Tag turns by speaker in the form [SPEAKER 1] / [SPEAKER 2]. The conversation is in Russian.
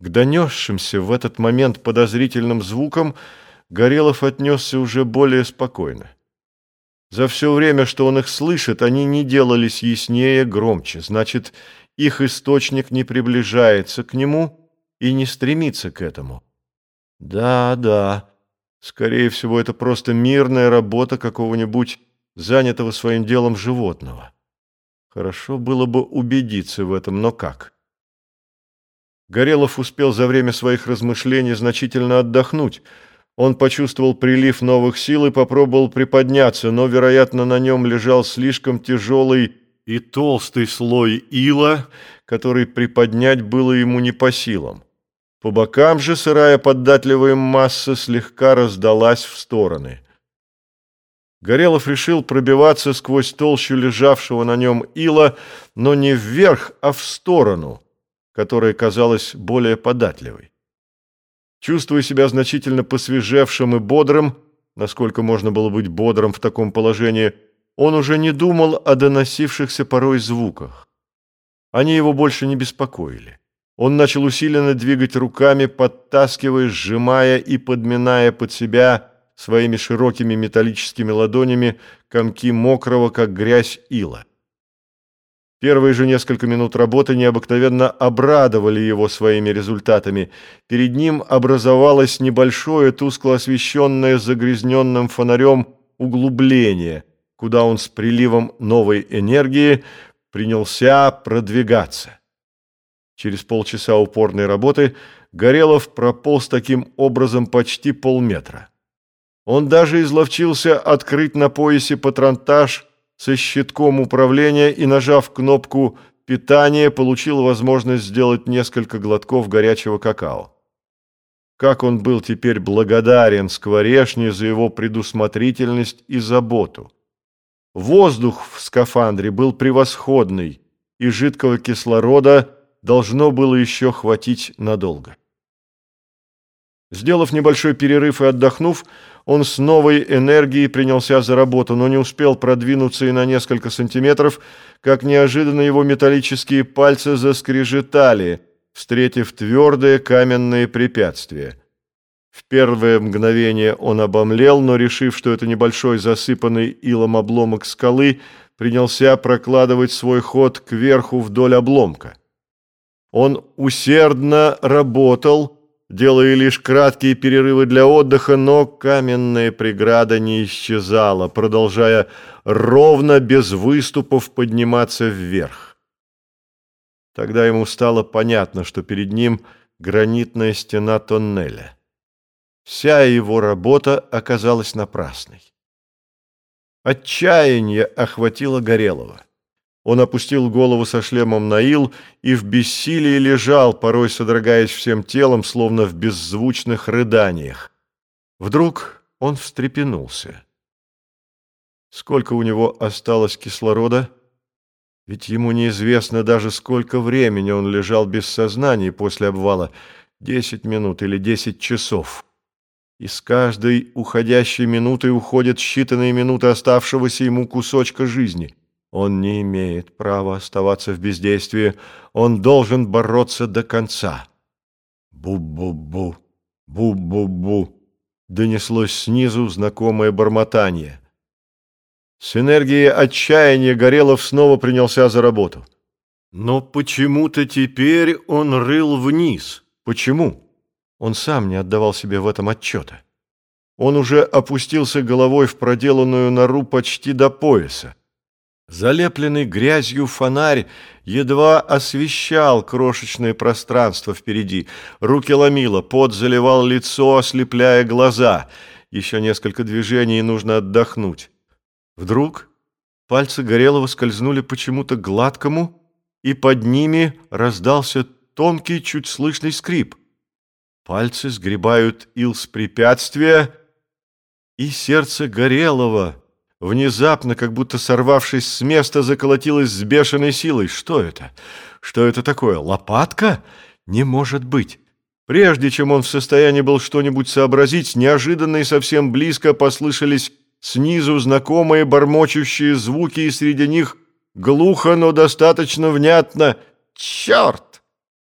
[SPEAKER 1] К донесшимся в этот момент подозрительным звукам Горелов отнесся уже более спокойно. За все время, что он их слышит, они не делались яснее, громче. Значит, их источник не приближается к нему и не стремится к этому. Да, да, скорее всего, это просто мирная работа какого-нибудь занятого своим делом животного. Хорошо было бы убедиться в этом, но как? Горелов успел за время своих размышлений значительно отдохнуть. Он почувствовал прилив новых сил и попробовал приподняться, но, вероятно, на нем лежал слишком тяжелый и толстый слой ила, который приподнять было ему не по силам. По бокам же сырая податливая масса слегка раздалась в стороны – Горелов решил пробиваться сквозь толщу лежавшего на нем ила, но не вверх, а в сторону, которая казалась более податливой. Чувствуя себя значительно посвежевшим и бодрым, насколько можно было быть бодрым в таком положении, он уже не думал о доносившихся порой звуках. Они его больше не беспокоили. Он начал усиленно двигать руками, подтаскивая, сжимая и подминая под себя своими широкими металлическими ладонями комки мокрого, как грязь, ила. Первые же несколько минут работы необыкновенно обрадовали его своими результатами. Перед ним образовалось небольшое, тускло освещенное загрязненным фонарем углубление, куда он с приливом новой энергии принялся продвигаться. Через полчаса упорной работы Горелов прополз таким образом почти полметра. Он даже изловчился открыть на поясе патронтаж со щитком управления и, нажав кнопку питания, получил возможность сделать несколько глотков горячего какао. Как он был теперь благодарен Скворешне за его предусмотрительность и заботу. Воздух в скафандре был превосходный, и жидкого кислорода должно было еще хватить надолго. Сделав небольшой перерыв и отдохнув, он с новой энергией принялся за работу, но не успел продвинуться и на несколько сантиметров, как неожиданно его металлические пальцы заскрежетали, встретив твердое каменное препятствие. В первое мгновение он обомлел, но, решив, что это небольшой засыпанный илом обломок скалы, принялся прокладывать свой ход кверху вдоль обломка. Он усердно работал, делая лишь краткие перерывы для отдыха, но каменная преграда не исчезала, продолжая ровно, без выступов, подниматься вверх. Тогда ему стало понятно, что перед ним гранитная стена тоннеля. Вся его работа оказалась напрасной. Отчаяние охватило Горелого. Он опустил голову со шлемом на ил и в бессилии лежал, порой содрогаясь всем телом, словно в беззвучных рыданиях. Вдруг он встрепенулся. Сколько у него осталось кислорода? Ведь ему неизвестно даже, сколько времени он лежал без сознания после обвала. Десять минут или десять часов. И с каждой уходящей минутой уходят считанные минуты оставшегося ему кусочка жизни — он не имеет права оставаться в бездействии. Он должен бороться до конца. Бу-бу-бу, бу-бу-бу. Донеслось снизу знакомое бормотание. С энергией отчаяния Горелов снова принялся за работу. Но почему-то теперь он рыл вниз. Почему? Он сам не отдавал себе в этом отчета. Он уже опустился головой в проделанную нору почти до пояса. Залепленный грязью фонарь едва освещал крошечное пространство впереди. Руки ломило, пот заливал лицо, ослепляя глаза. Еще несколько движений, и нужно отдохнуть. Вдруг пальцы Горелого скользнули почему-то гладкому, и под ними раздался тонкий, чуть слышный скрип. Пальцы сгребают ил с препятствия, и сердце Горелого — Внезапно, как будто сорвавшись с места, заколотилась с бешеной силой. Что это? Что это такое? Лопатка? Не может быть. Прежде чем он в состоянии был что-нибудь сообразить, неожиданно и совсем близко послышались снизу знакомые бормочущие звуки, и среди них глухо, но достаточно внятно «Черт!»